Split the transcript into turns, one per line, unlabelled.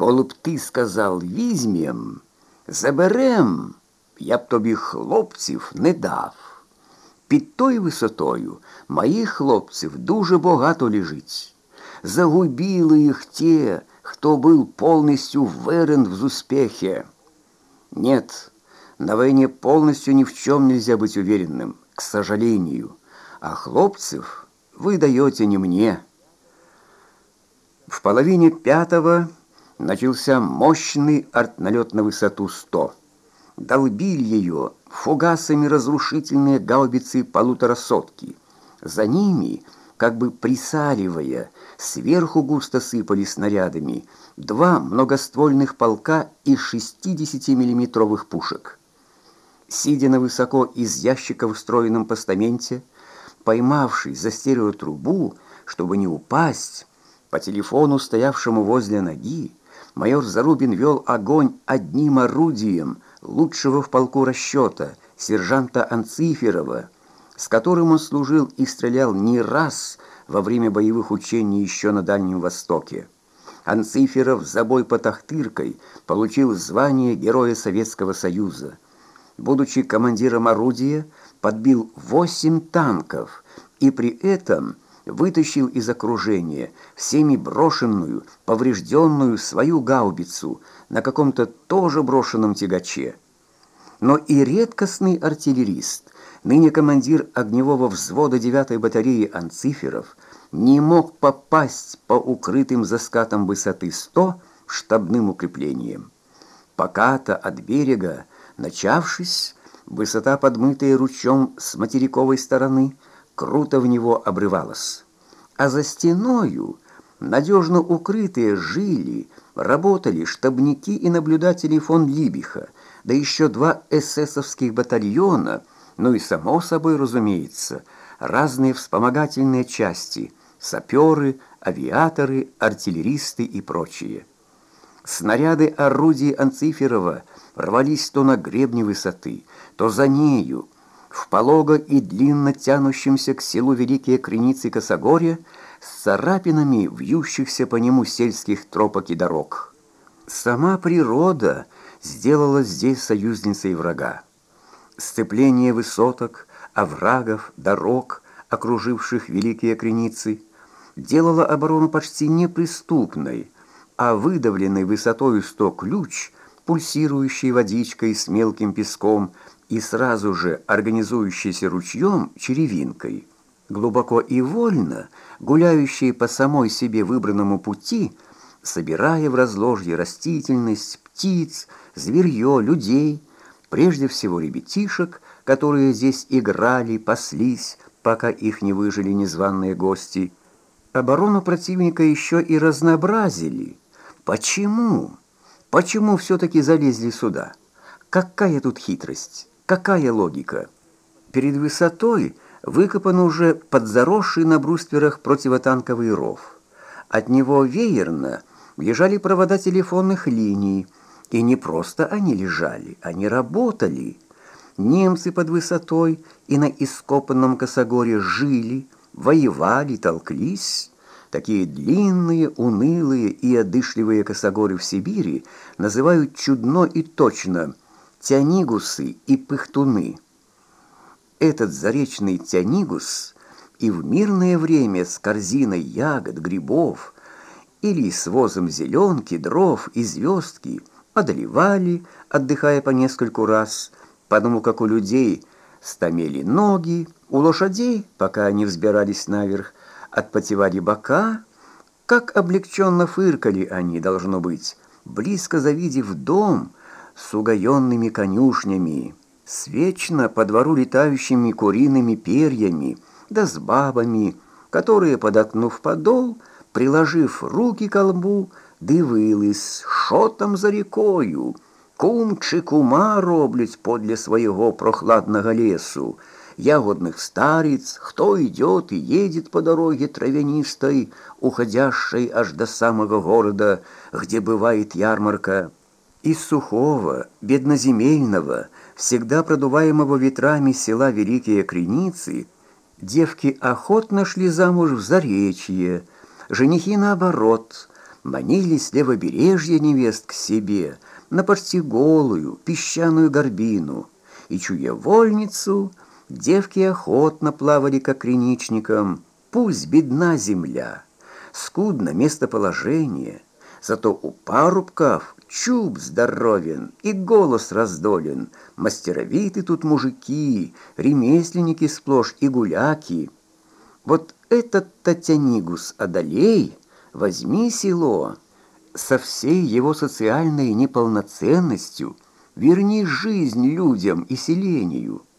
Коли б ти сказав візьмєм, заберем, я б тобі хлопців не дав. Під тою висотою моїх хлопців дуже багато лежить. Загубили їх те, хто був повністю верен в успехе. Нет, на войне полностью ни в чем нельзя быть уверенным, к сожалению. А хлопцев вы даете не мне. В половине пятого начался мощный артналет на высоту 100. Долбили ее фугасами разрушительные гаубицы полуторасотки. За ними, как бы присаливая, сверху густо сыпали снарядами два многоствольных полка из 60-миллиметровых пушек. Сидя на высоко из ящика в встроенном постаменте, поймавший за стереотрубу, чтобы не упасть, по телефону, стоявшему возле ноги, майор Зарубин вел огонь одним орудием лучшего в полку расчета, сержанта Анциферова, с которым он служил и стрелял не раз во время боевых учений еще на Дальнем Востоке. Анциферов за бой под Ахтыркой получил звание Героя Советского Союза. Будучи командиром орудия, подбил восемь танков и при этом вытащил из окружения всеми брошенную, поврежденную свою гаубицу на каком-то тоже брошенном тягаче. Но и редкостный артиллерист, ныне командир огневого взвода 9-й батареи Анциферов, не мог попасть по укрытым за скатом высоты 100 штабным укреплениям. Пока-то от берега, начавшись, высота, подмытая ручьем с материковой стороны, круто в него обрывалась. А за стеною, надежно укрытые, жили, работали штабники и наблюдатели фон Либиха, да еще два эсэсовских батальона, ну и, само собой, разумеется, разные вспомогательные части, саперы, авиаторы, артиллеристы и прочие. Снаряды орудий Анциферова рвались то на гребне высоты, то за нею, в полого и длинно тянущемся к селу Великие Креницы Косогорья, с царапинами вьющихся по нему сельских тропок и дорог. Сама природа сделала здесь союзницей врага. Сцепление высоток, оврагов, дорог, окруживших Великие Креницы, делало оборону почти неприступной, а выдавленный высотой сто ключ, пульсирующий водичкой с мелким песком и сразу же организующийся ручьем черевинкой, глубоко и вольно гуляющие по самой себе выбранному пути, собирая в разложье растительность, птиц, зверье, людей, прежде всего ребятишек, которые здесь играли, паслись, пока их не выжили незваные гости. Оборону противника еще и разнообразили. Почему? Почему все-таки залезли сюда? Какая тут хитрость? Какая логика? Перед высотой выкопан уже подзаросший на брустверах противотанковый ров. От него веерно лежали провода телефонных линий, и не просто они лежали, они работали. Немцы под высотой и на ископанном косогоре жили, воевали, толклись. Такие длинные, унылые и одышливые косогоры в Сибири называют чудно и точно – тянигусы и пыхтуны. Этот заречный тянигус и в мирное время с корзиной ягод, грибов или с возом зеленки, дров и звездки одолевали, отдыхая по нескольку раз, потому как у людей стомели ноги, у лошадей, пока они взбирались наверх, отпотевали бока, как облегченно фыркали они, должно быть, близко завидев дом, с угоенными конюшнями, с вечно по двору летающими куриными перьями, да с бабами, которые, подокнув подол, приложив руки к лбу, дивились, що там за рікою, кум чи кума роблять подле своего прохладного лесу, ягодных стариц, кто идет и едет по дороге травянистой, уходящей аж до самого города, где бывает ярмарка. Из сухого, бедноземельного, всегда продуваемого ветрами села Великие Креницы, девки охотно шли замуж в Заречье, женихи наоборот, Манили с левобережья невест к себе на почти голую песчаную горбину, и, чуя вольницу, девки охотно плавали к окреничникам, пусть бедна земля, скудно местоположение, зато у парубков чуб здоровен и голос раздолен, мастеровиты тут мужики, ремесленники сплошь и гуляки. Вот этот Татянигус одолей, возьми село, со всей его социальной неполноценностью верни жизнь людям и селению.